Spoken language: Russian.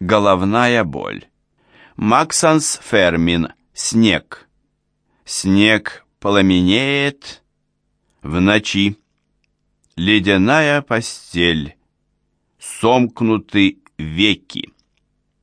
Головная боль. Максанс Фермин. Снег. Снег пламенеет в ночи. Ледяная постель. Сомкнуты веки.